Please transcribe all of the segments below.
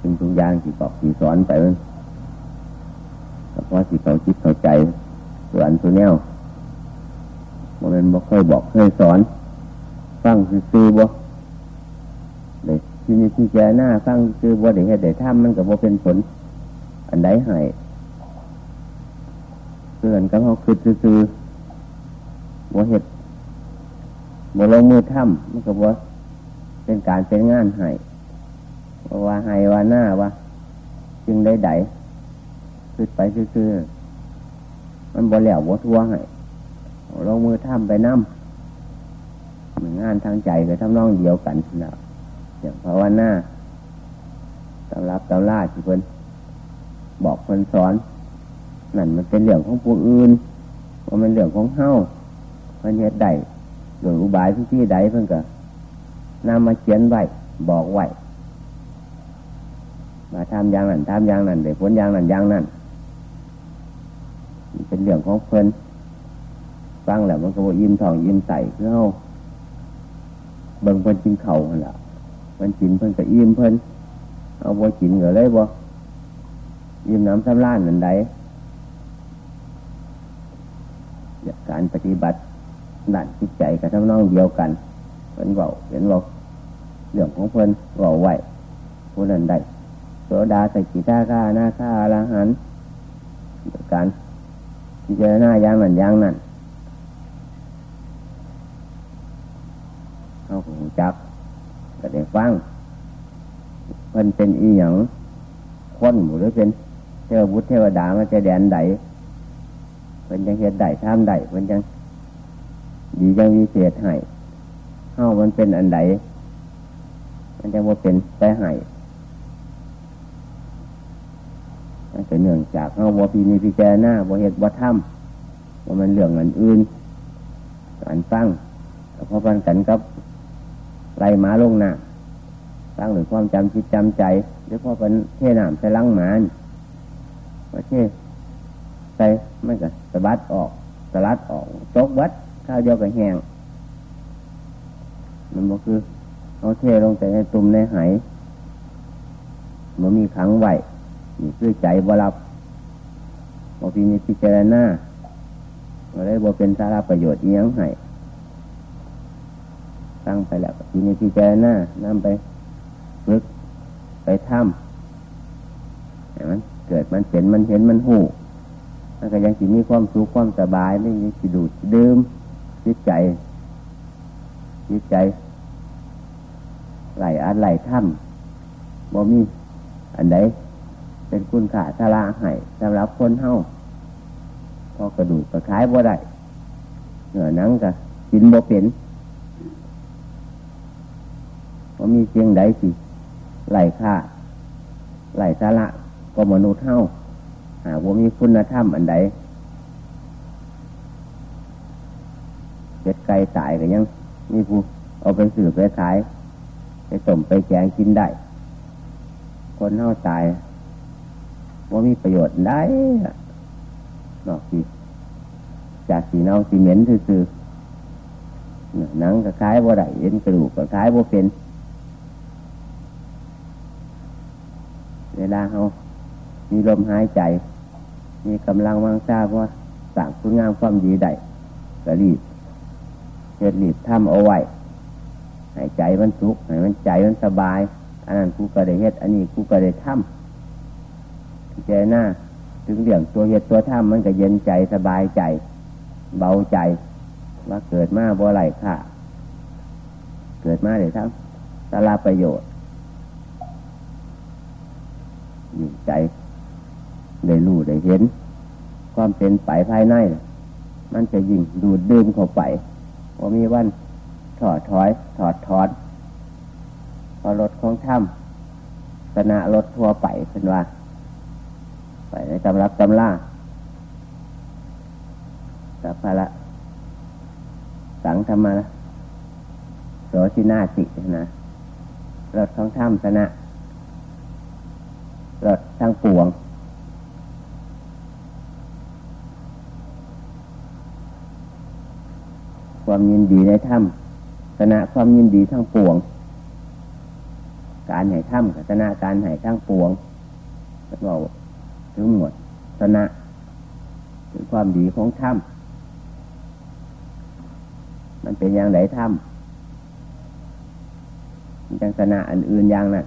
จึงทุกอย่างที่บอกที่สอนไปเพราะที่เขาคิดเข้าใจส่วนตัวแนวมันบอกเคยบอกเคยสอน ฟังซื้อบ่เด็กที่นี่ที่แกหน้าฟังซื้อบ่เด็กเด็กถ้ำมันกับบ่เป็นผล อันใดให้เพื่อนก็เขาคือซื้อบ่เห็ดบ่ลงมือทำมันก็บ่เป็นการเป็นงานให้ ว่าให้ว่าหน้าว่าจึงได้ไดคือไปซื้อมันบ่แล้วบ่ทั่วให้ลงมือทำไปน้ำเหมือนงานทางใจกับทำนองเดียวกันแล้วอย่างภาวนาตำรับตำล่าที่เพิ่นบอกเพิ่นสอนนั่นมันเป็นเรื่องของผู้อื่นว่ามันเรื่องของเฮ้าเพิ่นเฮ็ดได้เรื่ออุบายที่ที่ใดเพิ่นก็นำมาเขียนไว้บอกไว้ มาทำอย่างนั้นทำอย่างนั้นได้ผลอย่างนั้นอย่างนั้นเป็นเรื่องของเพลินฟังแล้วมันก็ว่ายิ้มทองยิ้มใส่เพื่อเอาเบิ่งเพิ่นกินเข่าและเพิ่นกินเพิ่นก็ยิ้มเพิ่นเอาบัวกินก็เลยบ่ยิ้มน้ำซ้ำล้านนั่นใดการปฏิบัติด้านจิตใจกับทั้งน้องเดียวกันเพิ่นบอกเห็นบอกเรื่องของเพิ่นบอกไว้ผู้นั้นได้ โสดาสกิทาคานาคาอรหันการพิจารณาอย่างนั้นอย่างนั้นเขาคงจับก็ได้ฟังเพิ่นเป็นอีหยังคนหรือเป็นเทวบุตรเทวดามาจะแดนใดเพิ่นยังเฮ็ดได้ทำได้เพิ่นยังดียังวิเศษให้เฮ้ามันเป็นอันใดมันจะว่าเป็นไปให้ นั่เป็นเนื่องจากเฮ้าว่าปีนี้พิจารณาว่าเหตุว่าทำว่ามันเรื่องอันอื่นการฟังเพราะมันกันกับไรหมาลงหน้าตั้งหรือความจำจิตจำใจหรือพอเป็นเท่หนามใส่ลังหมานว่าเท่ใส่ไม่ก็สะบัดออกสลัดออกจกวัดข้าวเดียวกับแห้งมันก็คือเอาเทลงใส่ในตุ่มในไหมันมีขังไหว มีคือใจบรับพอพีมีพิจารณาเราได้บ่เป็นสาระประโยชน์เอียงให้ตั้งไปแล้วทีนี้พิจารณานำไปฝึกไปทำอย่างนั้นเกิดมันเป็นมันเห็นมันหูมันก็ยังสิมีความสุขความสบายไม่มีสิดูดดื่มจิตใจจิตใจไหลอันไหลถ้ำบ่มีอันใด เป็นคุณค่าทลาให้สำหรับคนเฮาพอกระดูกกระคายบ่ได้เหนือนังก็กินบ่เป็นว่ามีเสียงใดสิไหลค่าไหลสาระก็มนุษย์เท่าหากว่ามีคุณธรรมอันใดเด็ดไก่ตายก็ยังมีผู้เอาไปสืบไปขาย ไปต้มไปแกงกินได้ คนเท่าตาย ว่ามีประโยชน์ได้นอกจากจากสีเนาสีเหม็นซื่อหนังก็คล้ายว่าได้เอ็นกระดูกก็คล้ายว่าเป็น เวลาเขามีลมหายใจ มีกำลังวังทราว่าสั่งคุณงามความดีได้ก็รีบเฮ็ดรีบทำเอาไว้หายใจมันสุขหายมันใจมันสบาย อันนั้นกูก็ได้เฮ็ด อันนี้กูก็ได้ทำ ใจหน้าถึงเรื่องตัวเฮ็ดตัวทำมันก็เย็นใจสบายใจ เบาใจ ว่าเกิดมาบ่ไหลค่ะ เกิดมาได้ทั้งสาระประโยชน์ยิ่งใจได้รู้ได้เห็น ความเป็นไปภายใน มันจะยิ่งดูดดื่มเข้าไปว่ามีวันถอดถอย ถอดถอดพอรถของถ้ำชนะรถทั่วไปเป็นว่า ไปในตำรับตำล่าสัพพละ สังธรรมะโสชินาสินะรถของถ้ำชนะรถทั้งปวง ความยินดีในถ้ำชนะความยินดีทั้งปวง การให้ถ้ำชนะการให้ทั้งปวงเรา ถึงหมดชนะถึงความดีของถ้ำมันเป็นอย่างไรถ้ำมันจังชนะอันอื่นอย่างนั้น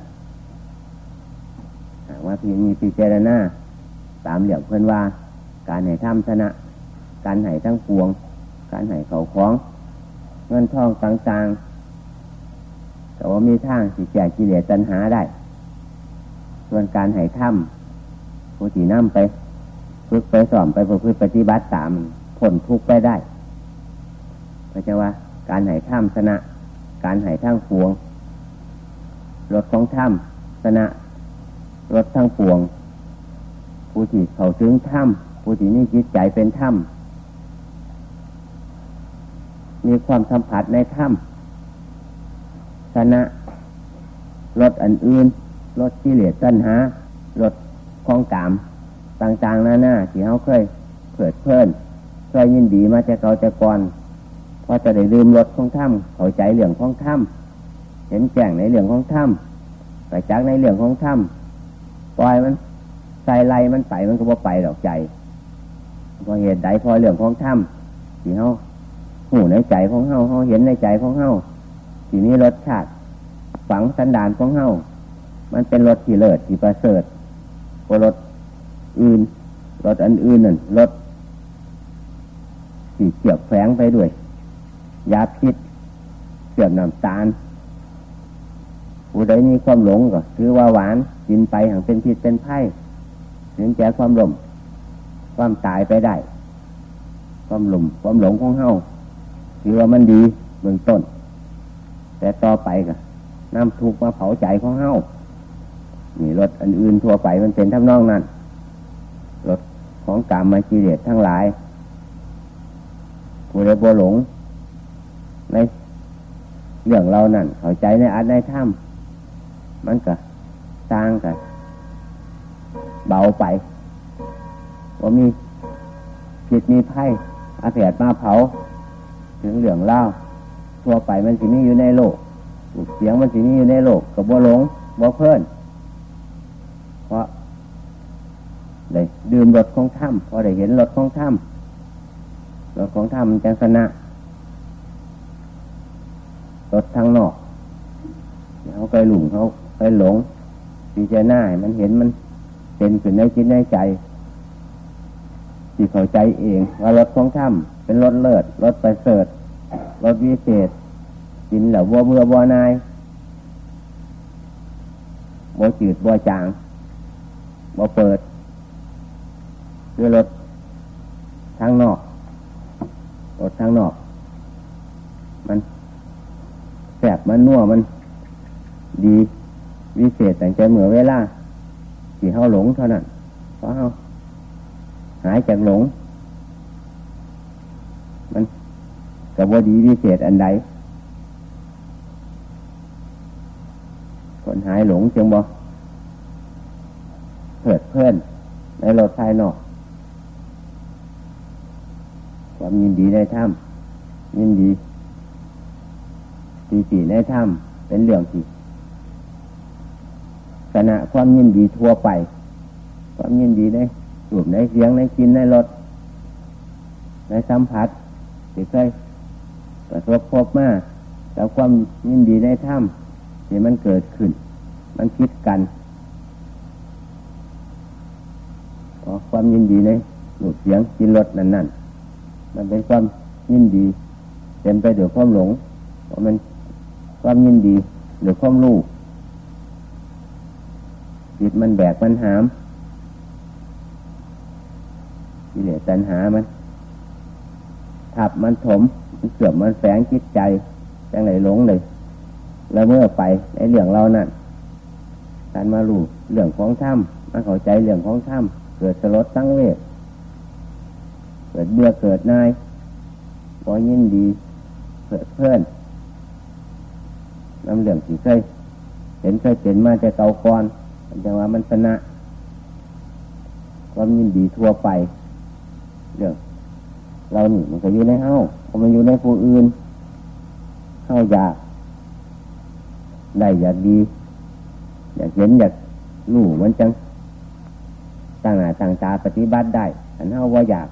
ว่าพี่มีพิจารณาตามเหลี่ยมเพื่อนว่า การให้ถ้ำชนะ การให้ทั้งปวง การให้เขาคล้อง เงินทองต่างๆแต่ว่ามีทางสิแจกกิเลสตัณหาได้ ส่วนการให้ถ้ำ ผู้ที่นำไปฝึกไปสอนไปฝึกปฏิบัติตามผลทุกไปได้เพราะฉะว่า การให้ถ้ำชนะ การให้ทั้งปวงรถของถ้ำชนะรถทั้งปวง ผู้ที่เขาถึงถ้ำผู้ที่นี่จิตใจเป็นถ้ำมีความสัมผัสในถ้ำชนะรถอันอื่นรถที่เหลือตัณหารถ ของกาม ต่างๆหน้าหน้าที่เขาเคยเผิดเพลินเคยยินดีมาจะเก่าจะก่อนพอจะได้ลืมรถของถ้ำเข้าใจเหลืองของถ้ำเห็นแจ้งในเหลืองของถ้ำไปจักในเหลืองของถ้ำปล่อยมันใส่ไรมันไปมันก็บ่ไปดอกใจพอเหตุใดพอเรื่องของถ้ำที่เขาหูในใจของเฮาเขาเห็นในใจของเฮาที่นี้รสชาติฝังสันดานของเฮามันเป็นรสที่เลิศที่ประเสริฐ กว่ารสอื่นรสอันอื่นนั่นรสที่เกี่ยวแฝงไปด้วย ยาพิษเกี่ยวน้ำตาลผู้ใดมีความหลงก็ถือว่าหวานกินไปห่างเป็นพิษเป็นไพ่ถึงแก่ความหลงความตายไปได้ ความหลงความหลงของเฮาถือว่ามันดีเบื้องต้น แต่ต่อไปก็น้ำทุกมาเผาใจของเฮา นี่รถอันอื่นทั่วไปมันเป็นทำนองนั้นรถของกามมาจีเดชทั้งหลายผู้ใดบ่หลง ในเรื่องเรานั่นเข้าใจในอันในถ้ำมันก็สร้างกันเบาไปว่ามีผิดมีไพ่อาเสียดมาเผา ถึงเหลืองเล่าทั่วไปมันสิมีอยู่ในโลกเสียงมันสิมีอยู่ในโลกกับบ่หลงบ่เพิ่น ราะเลยดื่มรถของถ้ำพอได้เห็นรถของถ้ำรถของถ้ำจังสนะรถทางนอกเขาเคยหลุมเขาไปหลงพิจารณามันเห็นมันเป็นขึ้นในจิตในใจที่เข้าใจเองว่ารถของถ้ำเป็นรถเลิศรถไปเสริฐรถวิเศษกินแล้ววัวเบื่อวัวนายวัวจืดวัวจาง วัวเปิดด้วยรถทางนอกรถทางนอก มันแสบมันนัวมันดีวิเศษแต่ใจเหมือเวลาที่เขาหลงเท่านั้นเพราะเขาหายจากหลง มันกับว่าดีวิเศษอันใดคนหายหลงจึงบอก เพื่อนในรถภายนอก ความยินดีในถ้ำยินดีปีติในถ้ำเป็นเรื่องที่ขณะความยินดีทั่วไป ความยินดีในสูบในเสียงในกินในรสในสัมผัสที่เคยประสบพบมาแล้วความยินดีในถ้ำที่มันเกิดขึ้น มันคิดกันพอ ความยินดีในสูบเสียงกินรสนั่นนั่นมันเป็นความยินดีเต็มไปด้วยความหลงเพราะมันความยินดีหรือความรู้จิตมันแบกมันหามกิเลสตัณหามันทับมันถม มันเสื่อมมันแฝงจิตใจจังไหนหลงเลย แล้วเมื่อไปในเรื่องเรานั่นการมาลู่เรื่องของถ้ำมาเข้าใจเรื่องของถ้ำ กิดสลดตั้งเวทเกิดเบื่อเกิดนายพอยินดีเกิดเพื่อนนำเรื่องที่เคยเห็นเคยเป็นมาแต่เก่าก่อนจังว่ามันชนะความยินดีทั่วไป เรื่องเราหนีมันก็อยู่ในเฮ้าพอมันอยู่ในผู้อื่นเฮ้าอยากได้อยากดี อยากเห็นอยากรู้มันจัง ต่างหน้าต่างตาปฏิบัติได้อันเท่าว่าอยาก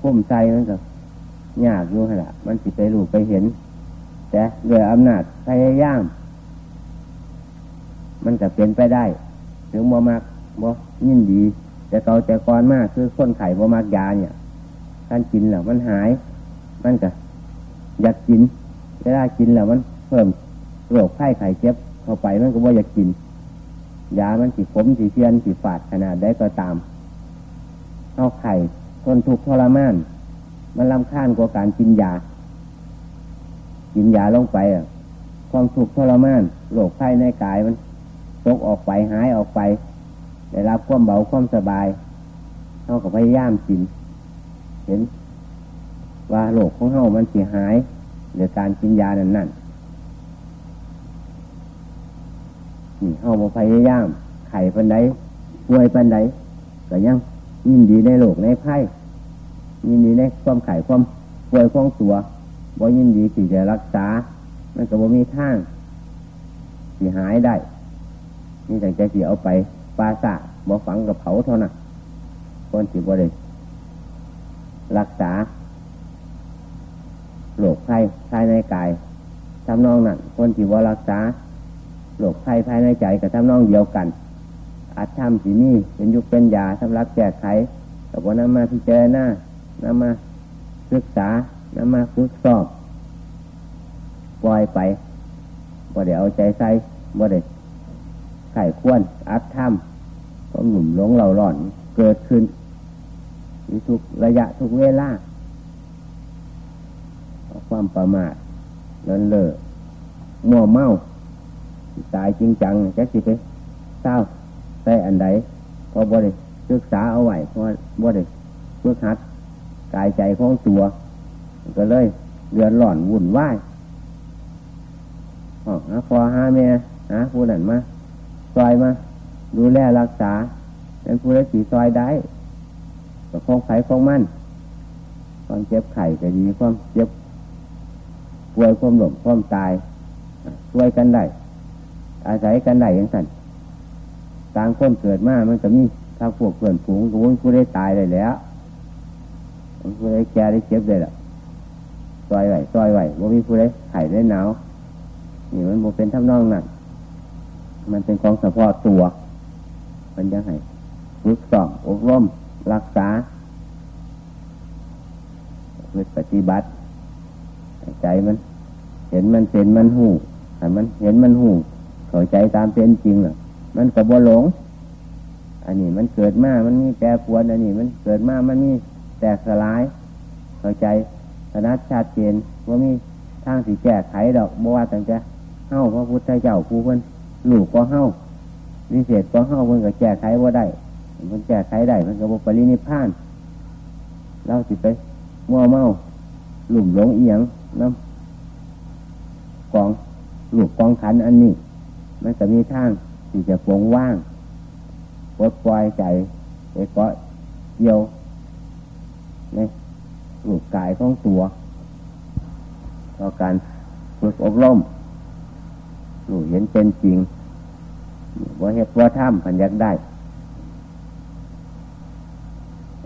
คุ้มใจมันก็ยากอยู่ขนาดมันสิไปรู้ไปเห็น แต่ด้วยอำนาจพยายาม มันก็เป็นไปได้ถึงบ่มากบ่ยินดี แต่เก่าแต่ก่อนมากคือคนไข่บ่มากยาเนี่ยการกินแล้วมันหาย มันก็อยากกินเวลากินแล้วมันเพิ่มโรคไข้ไข้เจ็บเข้าไปมันก็ว่าอยากกิน ยามันสีผมสีเทียนสีฝาดขนาดได้ก็ตามเอาไข่ทนทุกทรมาน มันลำคาญกว่าการกินยา กินยาลงไปความทุกข์ทรมานโรคไข้ในกายมันตกออกไปหายออกไปได้รับความเบาความสบายเท่ากับพยายามกิน เห็น ว่าโรคของเฮามันเสียหายหรือการกินยานั่นนั่นนี่ เฮามาพยายาม ไข่ปันไดป่วยปันไดก็ยังยินดีในโลกในไพ่ยินดีในความไข่ความป่วยของตัวบ่ยินดีที่จะรักษา มันก็บ่มีทางที่หายได้ นี่แต่จะเสียเอาไปปาสะบ่ฝังกับเผาเท่านั้นคนที่บ่ได้รักษาโรคไข้ภายในกายทำนองนั้นคนที่บ่รักษา โรคไข้ภายในใจกับทำนองเดียวกัน อาจทำสีนี่เป็นยุคเป็นยาสำหรับแก้ไขแต่ว่านำมาพิจารณานำมาศึกษานำมาฝึกสอบปล่อยไปบ่ได้เอาใจใส่บ่ได้ไข่ควรอัดทำความหนุ่มหลงเหล่าหล่อนเกิดขึ้นทุกระยะทุกเวลาความประมาทเลินเล่อมัวเมา ตายจริงจังจะสิไปเศร้าใส่อันใดพอบริศึกษาเอาไว้พอบริเพื่อคัดกายใจของตัว ก็เลยเดือดร้อนวุ่นวายหาพอห้าเมียหาผู้นั้นมาซอยมา ดูแลรักษาเป็นผู้ได้สีซอยได้ก็คงไข่คงมั่นความเจ็บไข่ก็ดีความเจ็บป่วยความหลงความตายช่วยกันได้ อาศัยกันได้อย่างสั่นต่างคนเกิดมามันจะมีถ้าพวกเพื่อนฝูงกูผู้ได้ตายเลยแล้วผู้ได้แก่ได้เจ็บเลยล่ะซอยไหวซอยไหวว่ามีผู้ได้ไข่ได้หนาวนี่มันโมเป็นทำนองนั่นมันเป็นของเฉพาะตัว มันยังไงฝึกสอบอบรมรักษาเพื่อปฏิบัติ ใจมัน เห็นมันเป็นมันหูแต่มันเห็นมันหู เข้าใจตามเป็นจริงหรอมันก็บ่หลง อันนี้มันเกิดมา มันมีแปรปวนอันนี้มันเกิดมา มันมีแตกสลาย เข้าใจถนัดชาติเจนว่ามีทางสีแก้ไขดอกบ่ว่าตั้งแต่เฮ้าพระพุทธเจ้าครูเพิ่นลูกก็เฮ้าวิเศษก็เฮ้าเพิ่นก็แก้ไขว่าได้เพิ่นแก้ไขได้มันก็บปรินิพานเราสิไปมัวเมาหลุ่มหลงเอียงน้ำกองหลุกกองขันอันนี้ มันจะมีทางที่จะปลงว่างปลดปล่อยใจไปเกาะเยี่ยวในหลุกกายของตัวต่อการฝึกอบรมหนูเห็นเป็นจริงว่าเหตุว่าถ้ำพันยักได้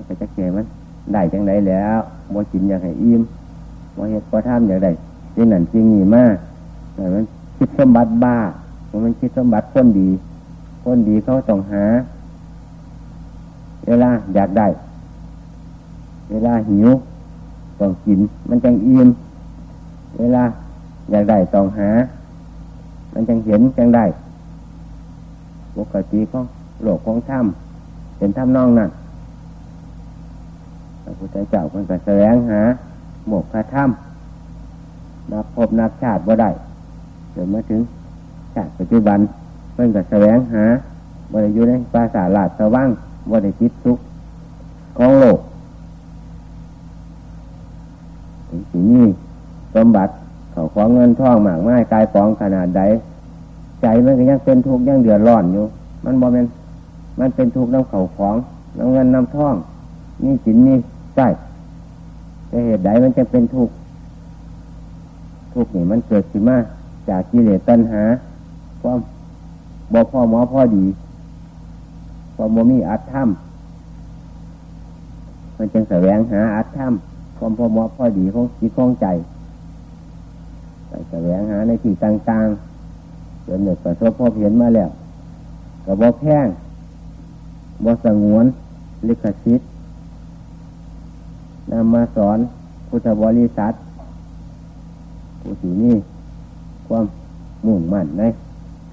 ก็จะเกมันได้จังไรแล้วว่ากินอยากให้อิ่มว่าเหตุว่าถ้ำอย่างไรจริงนั่นจริงนี่มากแต่มันคิดสมบัติบ้า มันคิดสมบัติคนดี คนดีเขาต้องหา เวลาอยากได้ เวลาหิวต้องกิน มันจังอิ่มเวลาอยากได้ต้องหา มันจังเห็นจังได้ปกติของโลกของถ้ำเป็นถ้ำนองนั่นพระพุทธเจ้าคนก็แสวงหา หมกคาถ้ำนับพบนับชาติบ่ได้จนมาถึง ชาติปัจจุบันเพื่อนก็แสวงหาบ่ได้อยู่ในภาษาลาดสว่างบ่ได้คิดทุกของโลกสิ่งนี้สมบัติเขาของเงินทองหมากไม้กายฟองขนาดใดใจมันก็ยังเป็นทุกข์ยังเดือดร้อนอยู่ มันบ่เป็นมันเป็นทุกข์น้ำเขาของน้ำเงินน้ำทองนี่สินนี่ใช่แต่เหตุใดมันจะเป็นทุกข์ทุกข์นี่มันเกิดขึ้นมาจากกิเลสตัณหา ความบ่พ่อหมอพ่อดีพอโมมีอัดถ้ำมันจึงแสวงหาอัดถ้ำความพ่อหมอพ่อดีของจิตของใจไปแสวงหาในที่ต่างๆจนเด็กประสบพบเห็นมาแล้วกับบ่แพงบ่สงวน ลิขสิทธิ์นำมาสอนพุทธบริษัทผู้ที่นี่ความมุ่งมั่นใน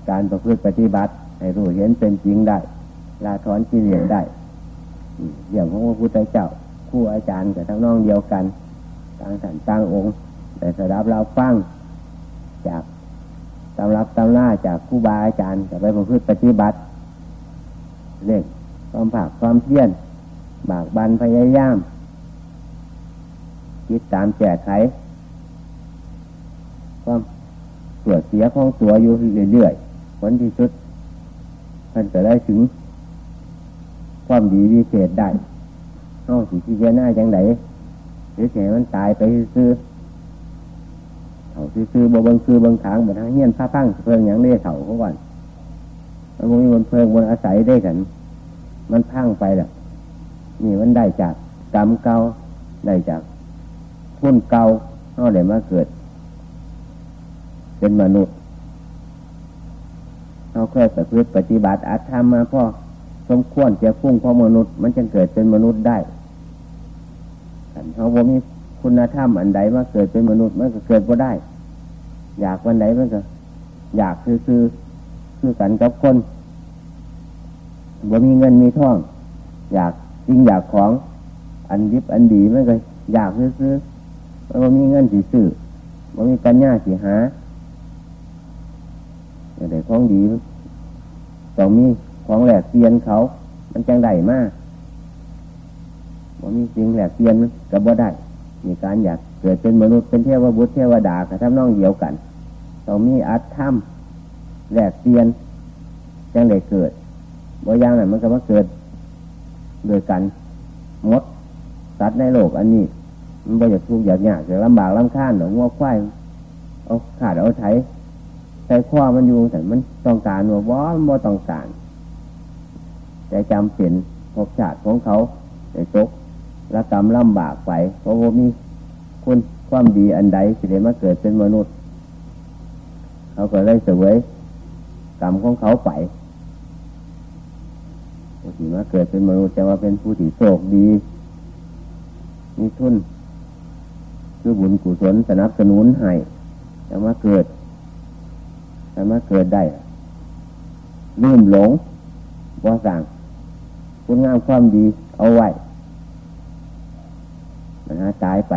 การประพฤติปฏิบัติ ให้รู้เห็นเป็นจริงได้ลาถอนกิเลสได้อย่างของพระพุทธเจ้าคู่อาจารย์กับทั้งน้องเดียวกันต่างสันต่างองค์ แต่สดับเราฟังจากตำรับตำล่าจากครูบาอาจารย์กับไปประพฤติปฏิบัติเร่งความผากความเพียรบากบันพยายามคิดตามแจกไขความตรวจเสียของตัวอยู่เรื่อยๆ ผลที่สุดมันจะได้ถึง ความดีวิเศษได้เอาสิที่เจน้าจังไดหรือเสียมันตายไปซื้อเขาซื้อบ่เบิงซื้อเบิงขางบ่ทางเฮียนผ้าพังเพิงอย่างเล่เถาเขาก่อนมันมีบนเพิงบนอาศัยได้กัน มันพังไปแหล้วนี่มันได้จากกรรมเก่าได้จากพุ่นเก่าเอาได้มาเกิด เป็นมนุษย์ เขาเคยประพฤติปฏิบัติอาธรรมมาพ่อสมควรจะพุ่งเพราะมนุษย์ มันจึงเกิดเป็นมนุษย์ได้เขาบ่มีคุณธรรมอันใดมาเกิดเป็นมนุษย์มันก็เกิดก็ได้ อยากวันไหนมันก็ อยากคือคือคือกันกับคนบ่มีเงินมีทอง อยากจริงอยากของ อันยิบอันดีมันก็อยากคือคือมันบ่มีเงินสีซื้อบ่มีปัญญาสีหา แต่ของดีต้องมีของแหลกเตียนเขา มันจังได้มากว่ามีสิ่งแหลกเตียนกับบ่ได้ มีการอยากเกิดเป็นมนุษย์เป็นเทวบุตรเทวดากับทำนองเดียวกันต้องมีอัตถ้ำแหลกเตียนจังได้เกิดบ่อย่างนั้นมันก็มาเกิดโดยกันมดสัตว์ในโลกอันนี้ มันบ่อยากทุกข์อยากยากอยากลำบากลำค้านหรอกว่าควายเอาขาดเอาใช้ ใช้ข้อมันอยู่แต่มันต้องการว่าบ่บ่ต้องการ แต่จำเป็นภพชาติของเขาแต่ตกละกรรมลำบากไป เพราะว่ามีคุณความดีอันใดสิได้มาเกิดเป็นมนุษย์ เขาก็เลยเสวยกรรมของเขาไปผู้ที่มาเกิดเป็นมนุษย์จะว่าเป็นผู้ที่โชคดีมีทุนคือบุญกุศลสนับสนุนให้จะมาเกิด จะมาเกิดได้ลืมหลงว่าสั่งคุณงามความดีเอาไว้มันหาตายไป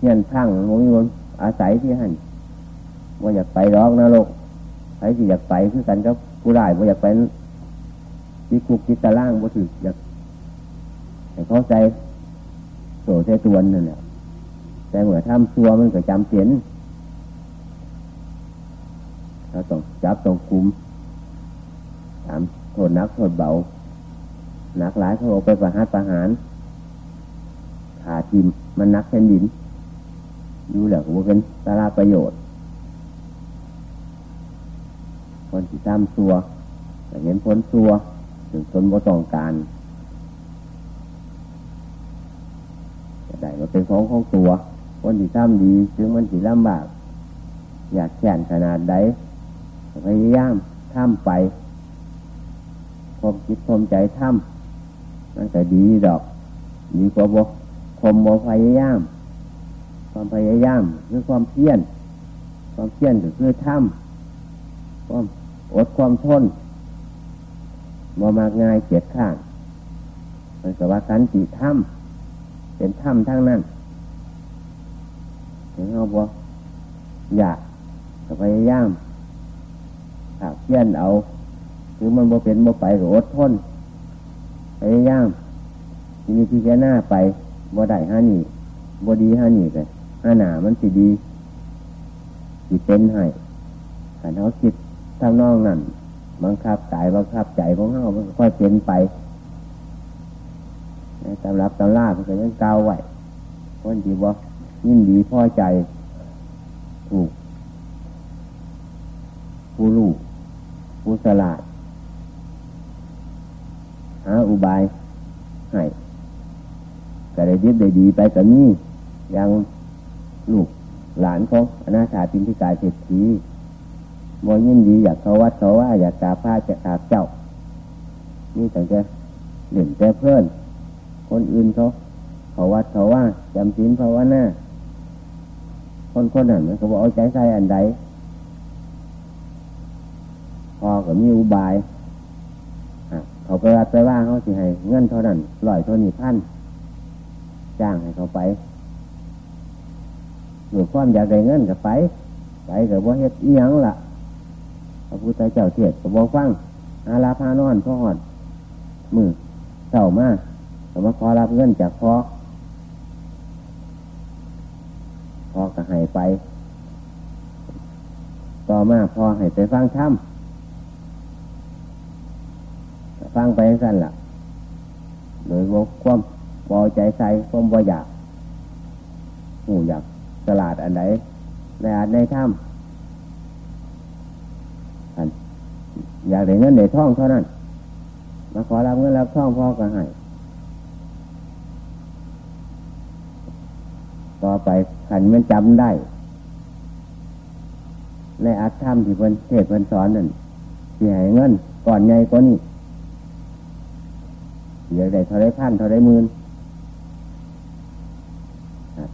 เงี้ยนพังมมีคนอาศัยที่หันว่าอยากไปร้องนะโลกใครที่อยากไปคือกันก็ผู้ได้ว่าอยากไปที่คุกที่ตะล่างว่าถืออยากแต่เข้าใจโสดใจตัวนั่นแหละแต่เหมือนทำตัวมันก็จำเสียน เราต้องจับต้องคุมถามโทษนักโทษเบาหนักหลายเขาเอาไปประหารประหารขาทิมมันนักแผ่นดินอยู่แล้วก็เป็นสาราประโยชน์ คนที่ทำตัวเห็นผลตัวถึงตนบ่าต้องการจะได้มาเป็นของของตัวคนที่ทำดี ถึงมันสิลำบาก อยากแข่งขนาดใด พยายามทำไปคมคิดคมใจทำมันจะดีดอก ดีกว่าบ่คมบ่พยายาม ความพยายามคือความเพียรความเพียรก็คือทำความอดความทนบ่มากง่ายเกียดข้างมันก็ว่าสันติถ้ำเป็นถ้ำทั้งนั้นถึงเอาบ่อยากพยายาม ถ้าเพียรเอาคือมันบ่เป็นบ่ไปก็ออดทนพยายามทีนี้ที่แค่หน้าไปบ่ได้ห้านี่บ่ดีห้านี่กันห้าหนามันสิดีสิเป็นให้แต่เขาคิดทางนอกนั่นบังคับกายบังคับใจของเขามันค่อยเป็นไปในตำรับตำรามันก็ยังเก่าไหวคนที่บ่ยิ่งดีพอใจถูกผู้ลูก ผู้สลาดหาอุบายให้ก็ได้ดีได้ดีไปกับนี่ยังลูกหลานของอนาถาปินทิกายเศรษฐีมอยินดีอยากเขาวัดเขาว่าอยากกาบพระจะกาบเจ้า นี่แต่จะเล่นแต่เพื่อน คนอื่นเขาเขาวัดเขาว่าจำศีลภาวนาคนคนนั้นเขาบอกเอาใจใส่อันใด พอก็มีอุบายเขาไปวัดไปว่าเขาสิให้เงินเท่านั้นลอยเท่านี้พันจ้างให้เขาไปหรือความอยากได้เงินก็ไป ไปกับว่าเฮ็ดอีหยังล่ะพระพุทธเจ้าเทศกับบอกฟังอาลาพานอนพ่อหอดมือเจ้ามาแต่ว่าขอรับเงินจากพ่อพ่อก็ให้ไป ต่อมาพ่อให้ไปฟังธรรม ฟังไปสั้นล่ะ โดยว่าความพอใจใส่ความบ่อยากหูอยากตลาดอันไหนในอาจในถ้ำอยากได้เงินได้ท่องเท่านั้น มาขอรับเงินรับท่องพ่อก็ให้ต่อไปขันมันจำได้ ในอาธรรมที่เพิ่นเทศเพิ่นสอนนั่นที่ให้เงินก่อนใหญ่กว่านี้ อยากได้เท่าไรพันเท่าไรหมื่น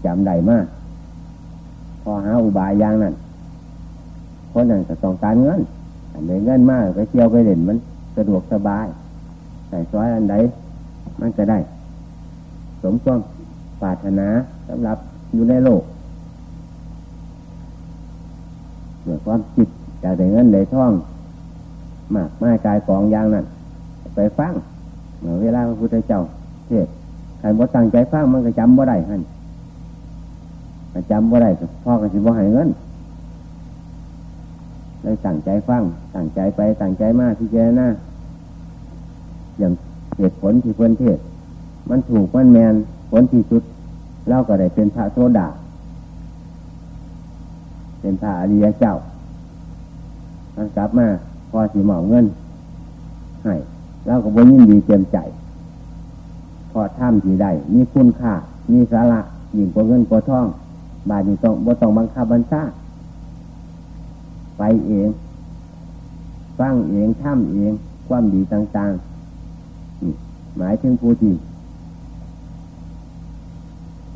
จำได้มาก พอหาอุบายอย่างนั้นคนนั้นจะต้องการเงินอันไหนเงินมากไปเที่ยวไปเล่นมันสะดวกสบายใส่ซอยอันใดมันจะได้ สมความปรารถนาสำหรับอยู่ในโลกเมื่อความจิตจากได้เงินได้ท่อง มากไม่กายกองอย่างนั้น ไปฟัง เวลาพระพุทธเจ้าเทศใครบ่ตั้งใจฟังมันก็จำบ่ได้ฮั่นจำบ่ได้พ่อก็สิบ่ให้เงินเลยตั้งใจฟังตั้งใจไปตั้งใจมากที่เจนะอย่างเหตุผลที่เพื่อนเทศ มันถูกมันแมนผลที่สุดเล่าก็ได้เป็นพระโสดา เป็นพระอริยเจ้ามันกลับมาพอสีหมอเงินให้ เล่าก็บ่ยินดีเต็มใจ พอท่ามที่ได้มีคุณค่า มีสาระยิ่งกว่าเงินกว่าทอง บาทนี้ต้องบ่ต้องบังคับบัญชาไปเองฟังเองท่ำเอง ความดีต่างๆหมายถึงผู้ที่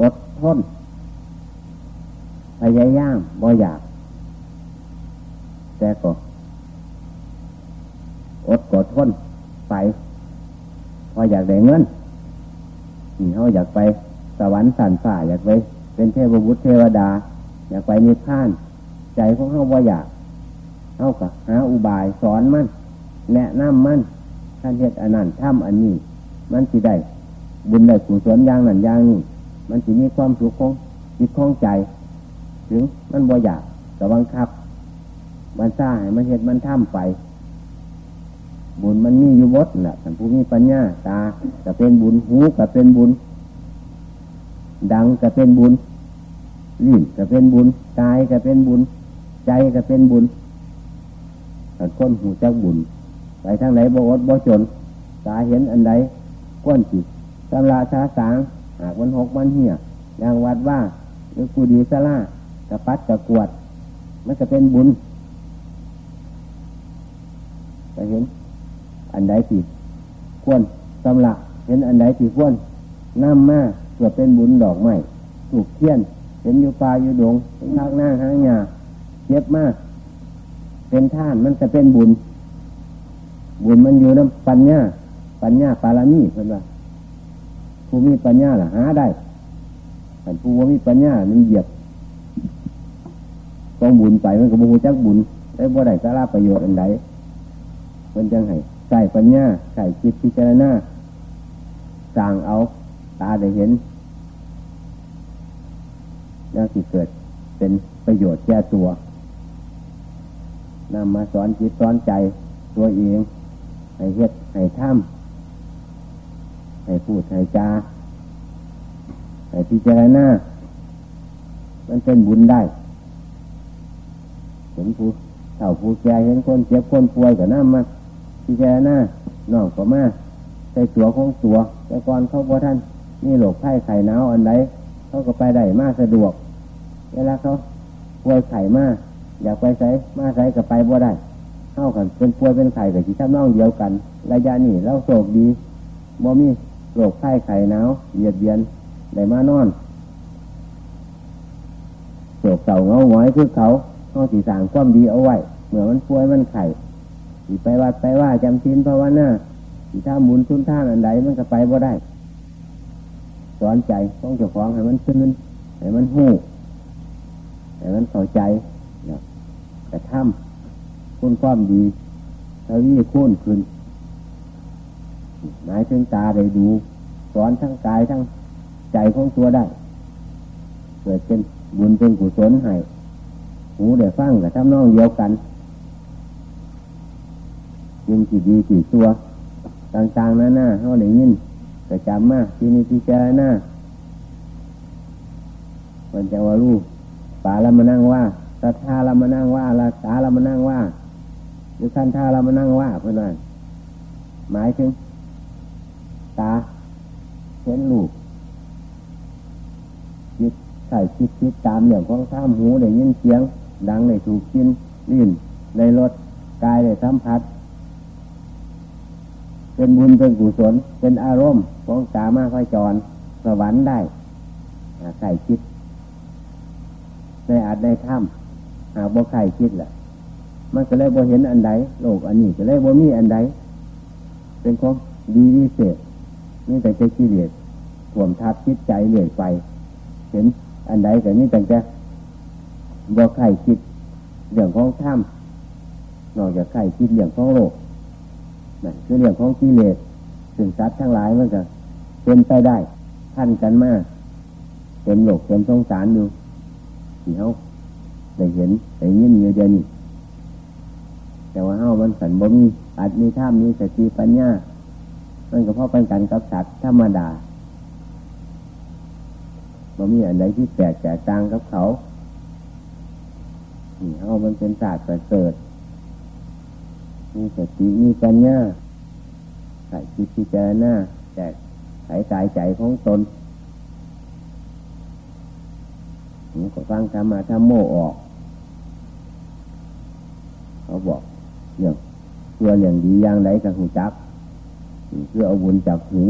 อดทนพยายามบ่อยาก แต่ก็อดกดทน ไปพออยากได้เงินนี่เขาอยากไปสวรรค์สันฝ่าอยากไปเป็นเทพบุตรเทวดา อยากไปนิพพาน ใจของเขาบ่อยากเท่ากับหาอุบายสอนมันแนะนำมันท่านเทศอันนั้นทำอันนี้ มันสิได้ บุญได้กุศลอย่างนั้นอย่างนี้มันสิมีความสุขของจิตของใจ ถึงมันบ่อยากแต่บังคับ มันซ่าให้มันเห็นมันทำไป บุญมันมีอยู่วดแหละท่านผู้มีปัญญาตาก็เป็นบุญหูก็เป็นบุญ ดังก็เป็นบุญลิ้นก็เป็นบุญกายก็เป็นบุญ ใจก็เป็นบุญถ้าคนหูจักบุญไปทางไหนบ่อดบ่จน ตาเห็นอันใดก้นจิตตำราชาสางหากวันหกวันเหี่ยอย่างวัดว่าหรือกูดีสลากระปัดกระกวด มันจะเป็นบุญจะเห็น อันใดที่ควรตำละเห็นอันใดที่ควรน้ำมาเพื่อเป็นบุญดอกไม้ถูกเทียนเห็นอยู่ปลาอยู่ดงทางหน้าหางหยาเจ็บมาก เป็นท่านมันจะเป็นบุญ บุญมันอยู่ในปัญญา ปัญญาปารามีเพื่อนว่าผู้มีปัญญาล่ะหาได้แต่ผู้ว่ามีปัญญามันเหยียบต้องบุญไปมันก็บูจักบุญได้บ่ได้สาระประโยชน์อันใดเพื่อนจังให้ ใส่ปัญญาใส่จิตพิจารณาสั่งเอา ตาได้เห็นแล้วที่เกิดเป็นประโยชน์แก่ตัวนำมาสอนจิตสอนใจตัวเอง ให้เฮ็ดให้ทำให้พูดให้จาให้พิจารณามันเป็นบุญได้ เห็นผู้เถ่าผู้แก่เห็นคนเจ็บคนป่วยก็น้ำมา พิจารณาน้องก็มาใส่ตัวของตัว แต่ก่อนเขาบ่ท่านนี่โรคไข้ไข้หนาวอันใดเขาก็ไปได้มาสะดวก เวลาเขาป่วยไข้มาอยากไปใส่มาใส่ก็ไปบ่ได้เข้ากันเป็นป่วยเป็นไข้กับที่ทำน้องเดียวกัน ระยะนี้เราโศกดีบ่มีโรคไข้ไข้หนาวเหยียดเบียนได้มานอนโศกเก่าเงาหงอยคือเขาเขาสีสางความดีเอาไว้เหมื่อมันป่วยมันไข่ ไปวัดไปว่าจำชินภาวนาสีท่ามุนทุนท่านอันใดมันก็ไปบ่ได้ สอนใจต้องเจ้าของให้มันซึ้นให้มันหูให้มันเข้าใจแต่ทำคุณความดีทวีคูณขึ้นหมายถึงตาได้ดู สอนทั้งกายทั้งใจของตัวได้ เกิดเป็นบุญเป็นกุศลให้หูได้ฟังกับทำนองเดียวกัน ยิงกี่ดีกี่ตัวต่างๆนั่นน่ะเขาได้ยินแต่จำมาที่นี่ที่เจอหน้ามันจะว่ารู้ป่าละมานั่งว่าตาทาละมานั่งว่าลาตาละมานั่งว่าหรือคันทาละมานั่งว่าเพื่อนว่าหมายถึง ตาเห็นลูกคิดใส่คิดคิดตามอย่างของข้ามหูได้ยินเสียง ดังได้ถูกกินลื่นในรถกายได้สัมผัส เป็นบุญเป็นกุศลเป็นอารมณ์ของกามาพจรสวรรค์ได้ใส่คิดในอาจในถ้ำหาบ่ไข่คิดแหละมันก็เลยบ่เห็นอันใดโลกอันนี้ก็เลยบ่มีอันใดเป็นของดีวิเศษนี่แต่จะกิเลสถ่วมทับคิดใจเรื่อยไป เห็นอันใดแต่นี่แต่จะบ่ไข่คิดเรื่องของถ้ำนอกจากไข่คิดเรื่องของโลก นั่นคือเรื่องของกิเลสสิ่งสัตว์ทั้งหลายมันก็เป็นไปได้ท่านกันมากเป็นโลกเป็นสงสารอยู่ที่เขาได้เห็นได้ยินอยู่เดียวนี้แต่ว่าเฮามันสันบ่มีอาจมีท่ามีสติปัญญามันก็เพราะเป็นการกับสัตว์ธรรมดาบ่มีอันใดที่แตกแตกต่างกับเขานี่เฮามันเป็นศาสตร์ประเสริฐ มีสติมีปัญญาใส่คิดพิจารณาแจกไขกายใจของตนผมก็ฟังธรรมาธรรมโมออก เขาบอกเรื่องตัวเรื่องดีอย่างไรกับหูจับเพื่อเอาบุญจากหู